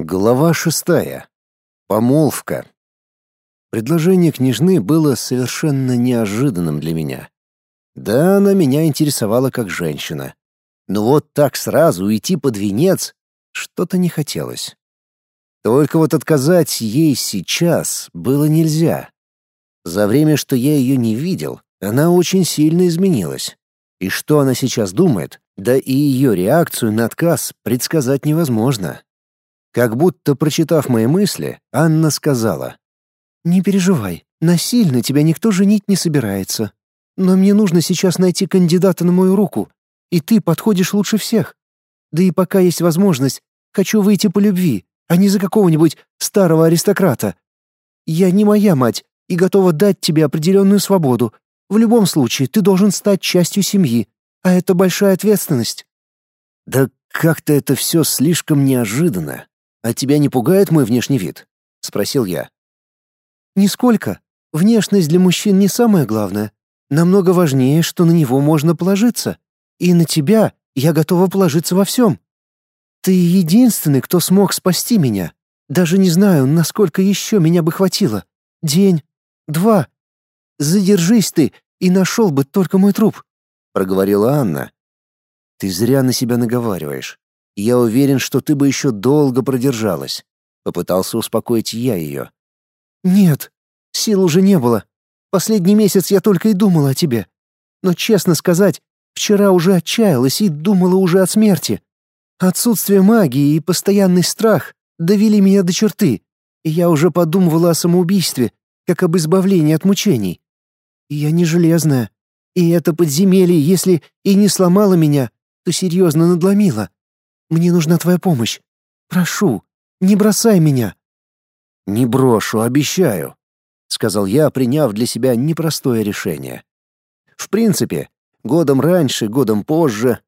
Глава шестая. Помолвка. Предложение княжны было совершенно неожиданным для меня. Да, она меня интересовала как женщина. Но вот так сразу уйти под венец что-то не хотелось. Только вот отказать ей сейчас было нельзя. За время, что я ее не видел, она очень сильно изменилась. И что она сейчас думает, да и ее реакцию на отказ предсказать невозможно. Как будто прочитав мои мысли, Анна сказала: "Не переживай, насильно тебя никто женить не собирается. Но мне нужно сейчас найти кандидата на мою руку, и ты подходишь лучше всех. Да и пока есть возможность, хочу выйти по любви, а не за какого-нибудь старого аристократа. Я не моя мать и готова дать тебе определенную свободу. В любом случае, ты должен стать частью семьи, а это большая ответственность. Да как-то это все слишком неожиданно. «А тебя не пугает мой внешний вид?» — спросил я. «Нисколько. Внешность для мужчин не самое главное. Намного важнее, что на него можно положиться. И на тебя я готова положиться во всем. Ты единственный, кто смог спасти меня. Даже не знаю, насколько еще меня бы хватило. День, два. Задержись ты, и нашел бы только мой труп», — проговорила Анна. «Ты зря на себя наговариваешь. Я уверен, что ты бы еще долго продержалась. Попытался успокоить я ее. Нет, сил уже не было. Последний месяц я только и думала о тебе. Но, честно сказать, вчера уже отчаялась и думала уже о смерти. Отсутствие магии и постоянный страх довели меня до черты, и я уже подумывала о самоубийстве, как об избавлении от мучений. Я не железная, и это подземелье, если и не сломало меня, то серьезно надломило. Мне нужна твоя помощь. Прошу, не бросай меня». «Не брошу, обещаю», — сказал я, приняв для себя непростое решение. В принципе, годом раньше, годом позже,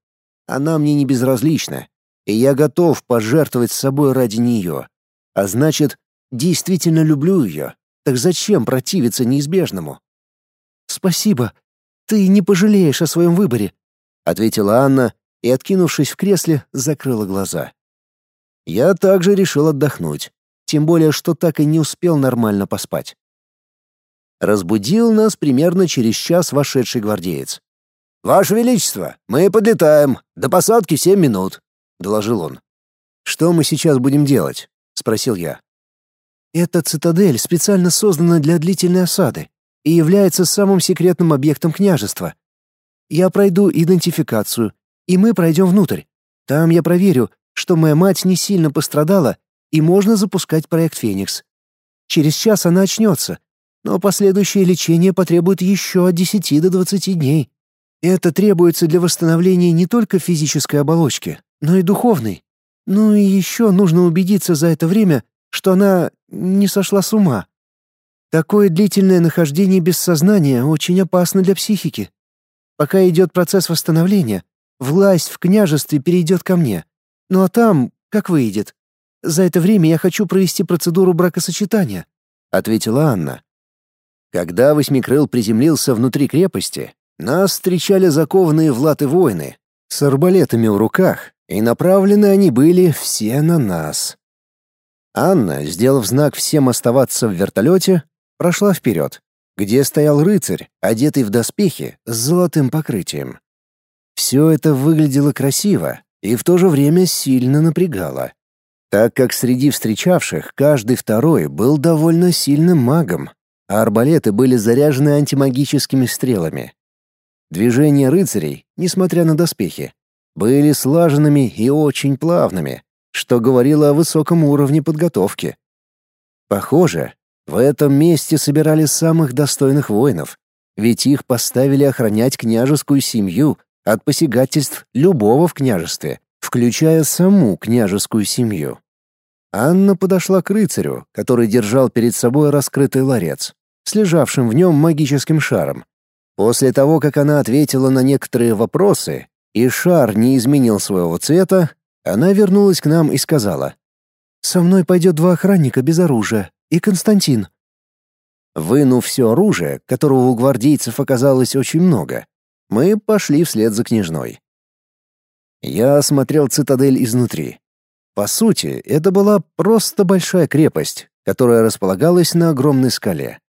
она мне не безразлична, и я готов пожертвовать собой ради нее. А значит, действительно люблю ее. Так зачем противиться неизбежному? «Спасибо. Ты не пожалеешь о своем выборе», — ответила Анна, и, откинувшись в кресле, закрыла глаза. Я также решил отдохнуть, тем более, что так и не успел нормально поспать. Разбудил нас примерно через час вошедший гвардеец. «Ваше Величество, мы подлетаем. До посадки семь минут», — доложил он. «Что мы сейчас будем делать?» — спросил я. «Эта цитадель специально создана для длительной осады и является самым секретным объектом княжества. Я пройду идентификацию и мы пройдем внутрь. Там я проверю, что моя мать не сильно пострадала, и можно запускать проект «Феникс». Через час она очнется, но последующее лечение потребует еще от 10 до 20 дней. Это требуется для восстановления не только физической оболочки, но и духовной. Ну и еще нужно убедиться за это время, что она не сошла с ума. Такое длительное нахождение без сознания очень опасно для психики. Пока идет процесс восстановления, Власть в княжестве перейдет ко мне. Ну а там, как выйдет. За это время я хочу провести процедуру бракосочетания», — ответила Анна. Когда Восьмикрыл приземлился внутри крепости, нас встречали закованные в латы воины с арбалетами в руках, и направлены они были все на нас. Анна, сделав знак всем оставаться в вертолете, прошла вперед, где стоял рыцарь, одетый в доспехи с золотым покрытием. Все это выглядело красиво и в то же время сильно напрягало, так как среди встречавших каждый второй был довольно сильным магом, а арбалеты были заряжены антимагическими стрелами. Движения рыцарей, несмотря на доспехи, были слаженными и очень плавными, что говорило о высоком уровне подготовки. Похоже, в этом месте собирали самых достойных воинов, ведь их поставили охранять княжескую семью от посягательств любого в княжестве, включая саму княжескую семью. Анна подошла к рыцарю, который держал перед собой раскрытый ларец, с лежавшим в нем магическим шаром. После того, как она ответила на некоторые вопросы, и шар не изменил своего цвета, она вернулась к нам и сказала, «Со мной пойдет два охранника без оружия и Константин». Вынув все оружие, которого у гвардейцев оказалось очень много, мы пошли вслед за княжной. Я осмотрел цитадель изнутри. По сути, это была просто большая крепость, которая располагалась на огромной скале.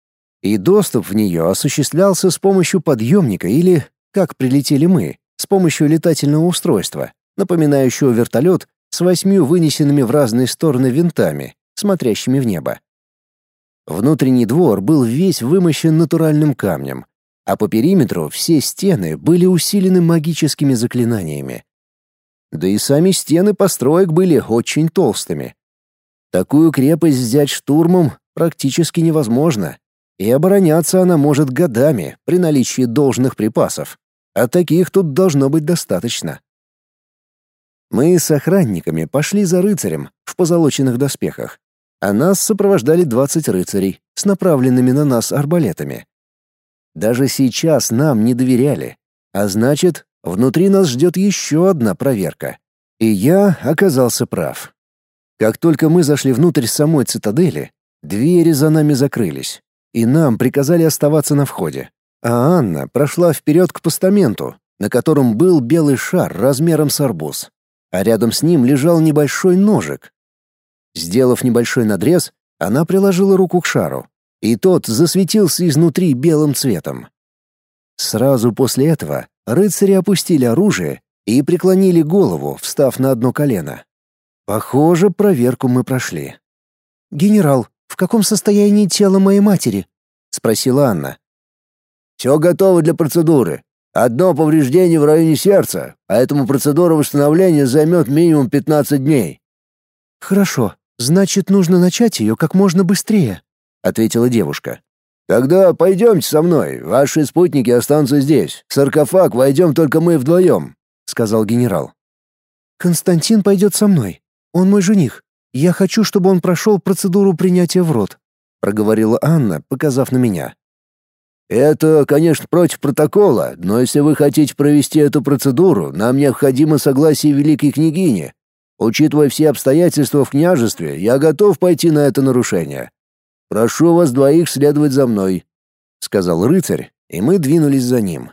И доступ в нее осуществлялся с помощью подъемника или, как прилетели мы, с помощью летательного устройства, напоминающего вертолет с восьмью вынесенными в разные стороны винтами, смотрящими в небо. Внутренний двор был весь вымощен натуральным камнем, а по периметру все стены были усилены магическими заклинаниями. Да и сами стены построек были очень толстыми. Такую крепость взять штурмом практически невозможно, и обороняться она может годами при наличии должных припасов, а таких тут должно быть достаточно. Мы с охранниками пошли за рыцарем в позолоченных доспехах, а нас сопровождали 20 рыцарей с направленными на нас арбалетами. Даже сейчас нам не доверяли, а значит, внутри нас ждет еще одна проверка. И я оказался прав. Как только мы зашли внутрь самой цитадели, двери за нами закрылись, и нам приказали оставаться на входе. А Анна прошла вперед к постаменту, на котором был белый шар размером с арбуз, а рядом с ним лежал небольшой ножик. Сделав небольшой надрез, она приложила руку к шару, и тот засветился изнутри белым цветом. Сразу после этого рыцари опустили оружие и преклонили голову, встав на одно колено. Похоже, проверку мы прошли. «Генерал, в каком состоянии тело моей матери?» — спросила Анна. «Все готово для процедуры. Одно повреждение в районе сердца, поэтому процедура восстановления займет минимум 15 дней». «Хорошо, значит, нужно начать ее как можно быстрее», — ответила девушка. «Тогда пойдемте со мной, ваши спутники останутся здесь. В саркофаг войдем только мы вдвоем», — сказал генерал. «Константин пойдет со мной. Он мой жених. Я хочу, чтобы он прошел процедуру принятия в рот», — проговорила Анна, показав на меня. «Это, конечно, против протокола, но если вы хотите провести эту процедуру, нам необходимо согласие великой княгини. Учитывая все обстоятельства в княжестве, я готов пойти на это нарушение. Прошу вас двоих следовать за мной», — сказал рыцарь, и мы двинулись за ним.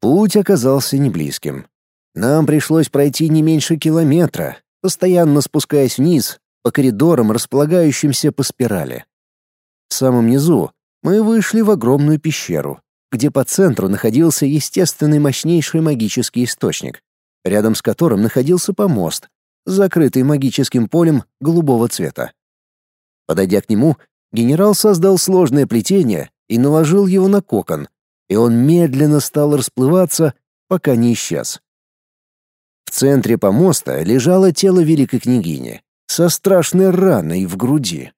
Путь оказался неблизким. Нам пришлось пройти не меньше километра, постоянно спускаясь вниз по коридорам, располагающимся по спирали. В самом низу мы вышли в огромную пещеру, где по центру находился естественный мощнейший магический источник, рядом с которым находился помост, закрытый магическим полем голубого цвета. Подойдя к нему, генерал создал сложное плетение и наложил его на кокон, и он медленно стал расплываться, пока не исчез. В центре помоста лежало тело великой княгини со страшной раной в груди.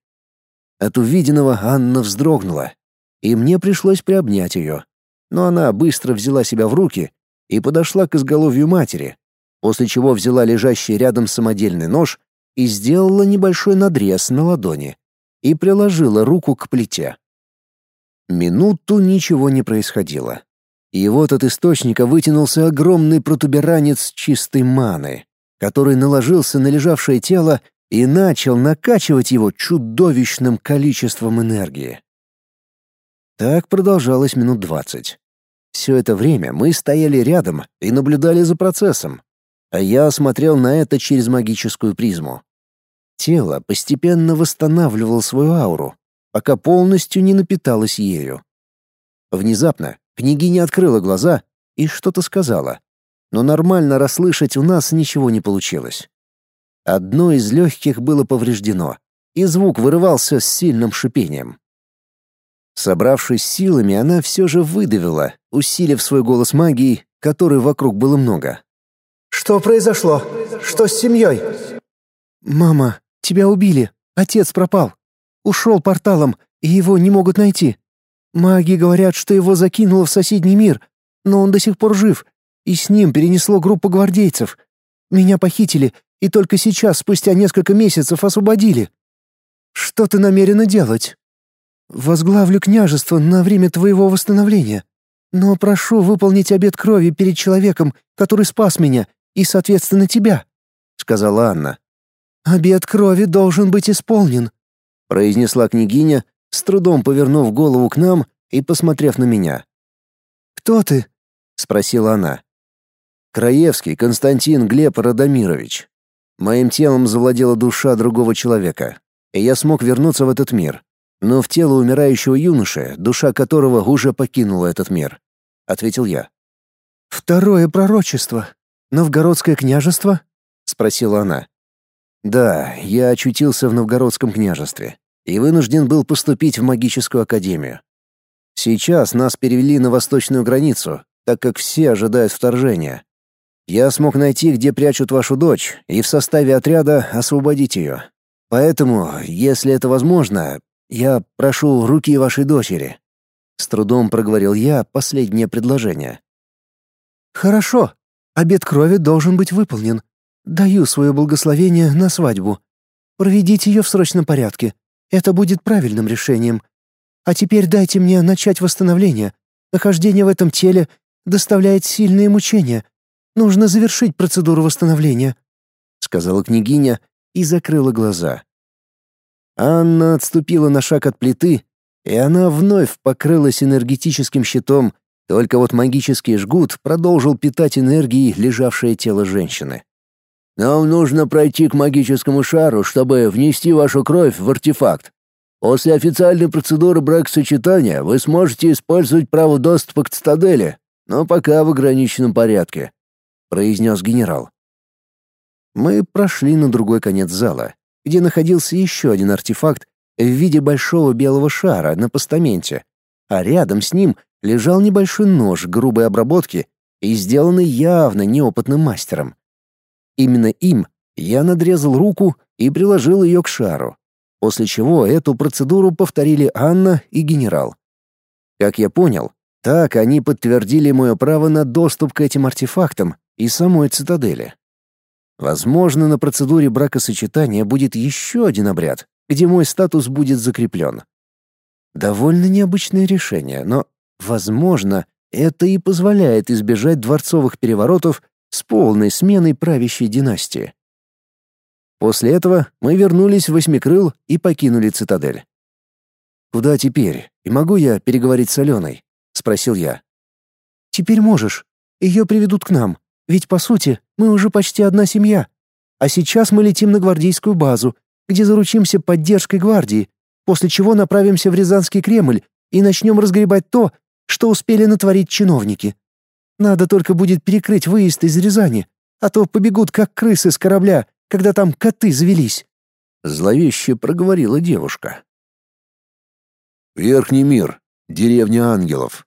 От увиденного Анна вздрогнула, и мне пришлось приобнять ее. Но она быстро взяла себя в руки и подошла к изголовью матери, после чего взяла лежащий рядом самодельный нож и сделала небольшой надрез на ладони и приложила руку к плите. Минуту ничего не происходило. И вот от источника вытянулся огромный протуберанец чистой маны, который наложился на лежавшее тело и начал накачивать его чудовищным количеством энергии. Так продолжалось минут двадцать. Все это время мы стояли рядом и наблюдали за процессом, а я смотрел на это через магическую призму. Тело постепенно восстанавливало свою ауру, пока полностью не напиталось ею. Внезапно княгиня открыла глаза и что-то сказала, но нормально расслышать у нас ничего не получилось. Одно из легких было повреждено, и звук вырывался с сильным шипением. Собравшись силами, она все же выдавила, усилив свой голос магией, которой вокруг было много. «Что произошло? Что с семьей?» «Мама, Тебя убили. Отец пропал. Ушел порталом, и его не могут найти. Маги говорят, что его закинуло в соседний мир, но он до сих пор жив, и с ним перенесло группу гвардейцев. Меня похитили, и только сейчас, спустя несколько месяцев, освободили. Что ты намерена делать? Возглавлю княжество на время твоего восстановления. Но прошу выполнить обет крови перед человеком, который спас меня, и, соответственно, тебя», — сказала Анна. «Обед крови должен быть исполнен», — произнесла княгиня, с трудом повернув голову к нам и посмотрев на меня. «Кто ты?» — спросила она. «Краевский Константин Глеб Радомирович». Моим телом завладела душа другого человека, и я смог вернуться в этот мир. Но в тело умирающего юноши, душа которого уже покинула этот мир, ответил я. Второе пророчество. Новгородское княжество? спросила она. Да, я очутился в Новгородском княжестве и вынужден был поступить в магическую академию. Сейчас нас перевели на восточную границу, так как все ожидают вторжения. Я смог найти, где прячут вашу дочь, и в составе отряда освободить ее. Поэтому, если это возможно, я прошу руки вашей дочери. С трудом проговорил я последнее предложение. Хорошо. Обет крови должен быть выполнен. Даю свое благословение на свадьбу. Проведите ее в срочном порядке. Это будет правильным решением. А теперь дайте мне начать восстановление. Нахождение в этом теле доставляет сильные мучения. Нужно завершить процедуру восстановления», — сказала княгиня и закрыла глаза. Анна отступила на шаг от плиты, и она вновь покрылась энергетическим щитом, только вот магический жгут продолжил питать энергией лежавшее тело женщины. «Нам нужно пройти к магическому шару, чтобы внести вашу кровь в артефакт. После официальной процедуры бракосочетания вы сможете использовать право доступа к цитадели, но пока в ограниченном порядке», — произнес генерал. Мы прошли на другой конец зала, где находился еще один артефакт в виде большого белого шара на постаменте, а рядом с ним лежал небольшой нож грубой обработки и сделанный явно неопытным мастером. Именно им я надрезал руку и приложил ее к шару, после чего эту процедуру повторили Анна и генерал. Как я понял, так они подтвердили мое право на доступ к этим артефактам и самой цитадели. Возможно, на процедуре бракосочетания будет еще один обряд, где мой статус будет закреплен. Довольно необычное решение, но, возможно, это и позволяет избежать дворцовых переворотов с полной сменой правящей династии. После этого мы вернулись в Восьмикрыл и покинули цитадель. «Куда теперь? И могу я переговорить с Аленой?» — спросил я. «Теперь можешь. Ее приведут к нам. Ведь, по сути, мы уже почти одна семья. А сейчас мы летим на гвардейскую базу, где заручимся поддержкой гвардии, после чего направимся в Рязанский Кремль и начнем разгребать то, что успели натворить чиновники. Надо только будет перекрыть выезд из Рязани, а то побегут как крысы с корабля, когда там коты завелись. Зловеще проговорила девушка. Верхний мир. Деревня ангелов.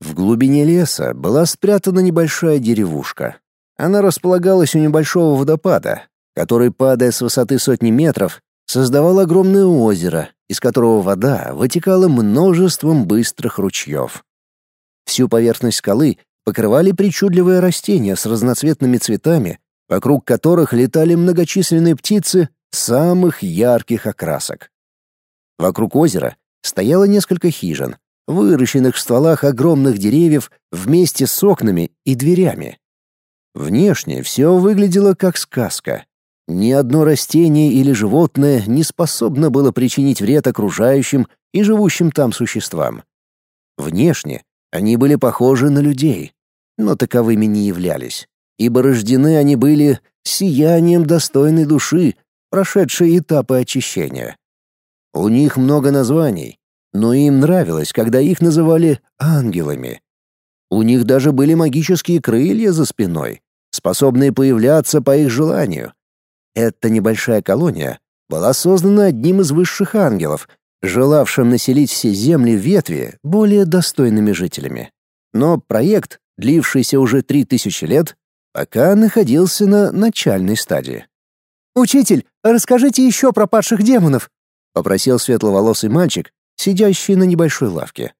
В глубине леса была спрятана небольшая деревушка. Она располагалась у небольшого водопада, который, падая с высоты сотни метров, создавал огромное озеро, из которого вода вытекала множеством быстрых ручьев. Всю поверхность скалы покрывали причудливые растения с разноцветными цветами, вокруг которых летали многочисленные птицы самых ярких окрасок. Вокруг озера стояло несколько хижин, выращенных в стволах огромных деревьев вместе с окнами и дверями. Внешне все выглядело как сказка. Ни одно растение или животное не способно было причинить вред окружающим и живущим там существам. Внешне они были похожи на людей, но таковыми не являлись, ибо рождены они были сиянием достойной души, прошедшей этапы очищения. У них много названий, но им нравилось, когда их называли ангелами. У них даже были магические крылья за спиной, способные появляться по их желанию. Эта небольшая колония была создана одним из высших ангелов, желавшим населить все земли ветви более достойными жителями. Но проект, длившийся уже три тысячи лет, пока находился на начальной стадии. «Учитель, расскажите еще про падших демонов», — попросил светловолосый мальчик, сидящий на небольшой лавке.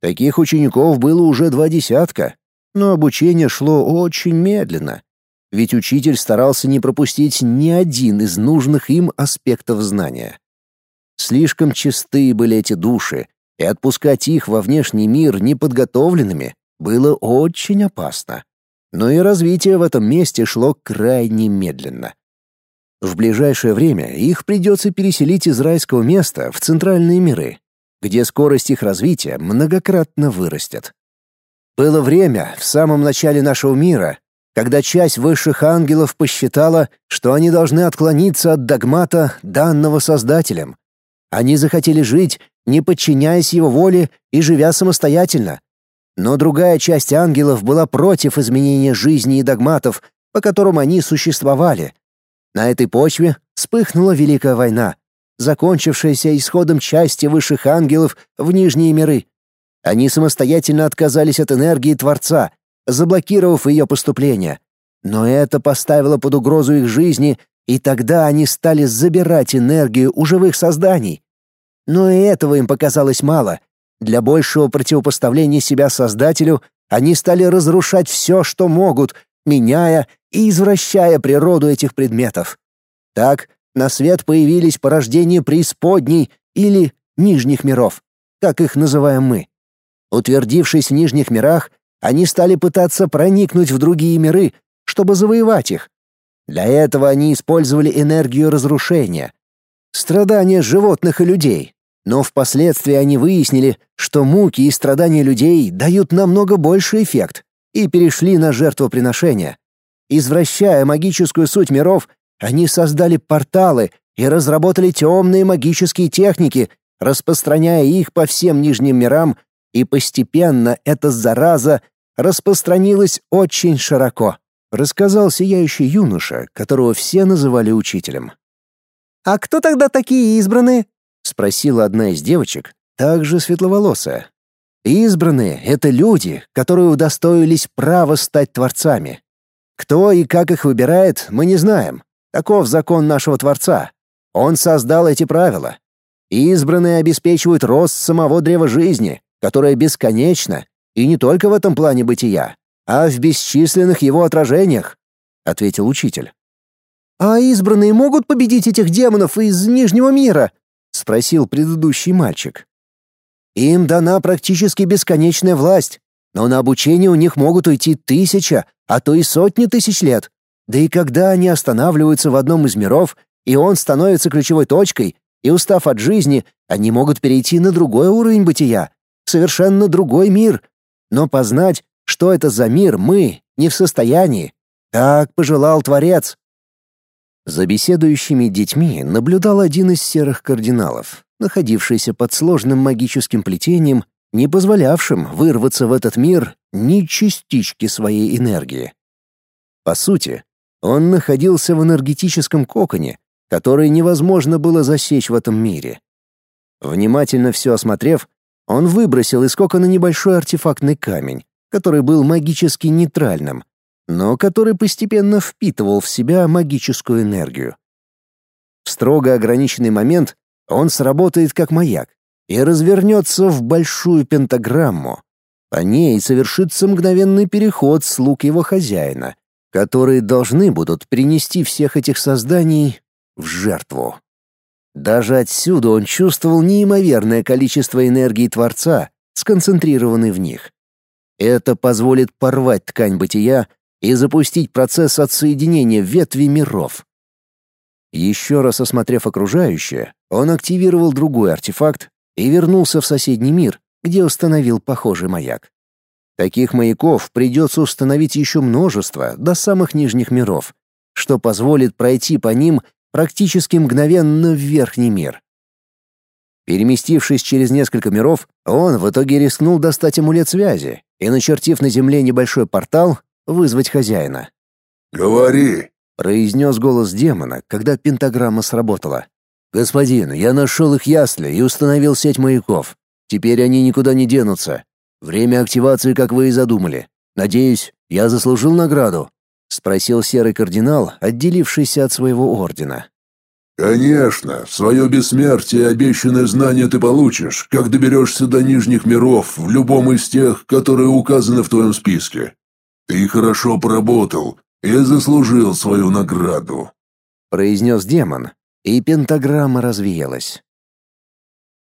Таких учеников было уже два десятка, но обучение шло очень медленно, ведь учитель старался не пропустить ни один из нужных им аспектов знания. Слишком чисты были эти души, и отпускать их во внешний мир неподготовленными было очень опасно. Но и развитие в этом месте шло крайне медленно. В ближайшее время их придется переселить из райского места в центральные миры, где скорость их развития многократно вырастет. Было время в самом начале нашего мира, когда часть высших ангелов посчитала, что они должны отклониться от догмата, данного Создателем. Они захотели жить, не подчиняясь его воле и живя самостоятельно. Но другая часть ангелов была против изменения жизни и догматов, по которым они существовали. На этой почве вспыхнула Великая война, закончившаяся исходом части высших ангелов в нижние миры. Они самостоятельно отказались от энергии Творца, заблокировав ее поступление. Но это поставило под угрозу их жизни, и тогда они стали забирать энергию у живых созданий. Но и этого им показалось мало. Для большего противопоставления себя Создателю они стали разрушать все, что могут, меняя и извращая природу этих предметов. Так на свет появились порождения преисподней или нижних миров, как их называем мы. Утвердившись в нижних мирах, они стали пытаться проникнуть в другие миры, чтобы завоевать их. Для этого они использовали энергию разрушения, страдания животных и людей. Но впоследствии они выяснили, что муки и страдания людей дают намного больший эффект, и перешли на жертвоприношение. Извращая магическую суть миров, они создали порталы и разработали темные магические техники, распространяя их по всем нижним мирам и постепенно эта зараза распространилась очень широко, рассказал сияющий юноша, которого все называли учителем. А кто тогда такие избранные? спросила одна из девочек, также светловолосая. Избранные это люди, которые удостоились права стать творцами. Кто и как их выбирает, мы не знаем. Таков закон нашего Творца. Он создал эти правила. Избранные обеспечивают рост самого древа жизни, которое бесконечно, и не только в этом плане бытия, а в бесчисленных его отражениях, ответил учитель. А избранные могут победить этих демонов из Нижнего мира? спросил предыдущий мальчик. Им дана практически бесконечная власть, но на обучение у них могут уйти тысяча, а то и сотни тысяч лет. Да и когда они останавливаются в одном из миров, и он становится ключевой точкой, и устав от жизни, они могут перейти на другой уровень бытия, совершенно другой мир. Но познать, что это за мир, мы не в состоянии. Так пожелал Творец. За беседующими детьми наблюдал один из серых кардиналов, находившийся под сложным магическим плетением, не позволявшим вырваться в этот мир ни частички своей энергии. По сути, он находился в энергетическом коконе, который невозможно было засечь в этом мире. Внимательно все осмотрев, он выбросил из кокона небольшой артефактный камень, который был магически нейтральным, но который постепенно впитывал в себя магическую энергию. В строго ограниченный момент он сработает как маяк и развернется в большую пентаграмму. По ней совершится мгновенный переход слуг его хозяина, которые должны будут принести всех этих созданий в жертву. Даже отсюда он чувствовал неимоверное количество энергии Творца, сконцентрированной в них. Это позволит порвать ткань бытия и запустить процесс отсоединения ветви миров. Еще раз осмотрев окружающее, он активировал другой артефакт и вернулся в соседний мир, где установил похожий маяк. Таких маяков придется установить еще множество до самых нижних миров, что позволит пройти по ним практически мгновенно в верхний мир. Переместившись через несколько миров, он в итоге рискнул достать амулет связи и, начертив на земле небольшой портал, вызвать хозяина. «Говори!» — произнес голос демона, когда пентаграмма сработала. «Господин, я нашел их ясли и установил сеть маяков. Теперь они никуда не денутся. Время активации, как вы и задумали. Надеюсь, я заслужил награду?» — спросил серый кардинал, отделившийся от своего ордена. «Конечно, свое бессмертие и обещанное знание ты получишь, как доберешься до нижних миров в любом из тех, которые указаны в твоем списке. Ты хорошо поработал и заслужил свою награду», — произнес демон, и пентаграмма развеялась.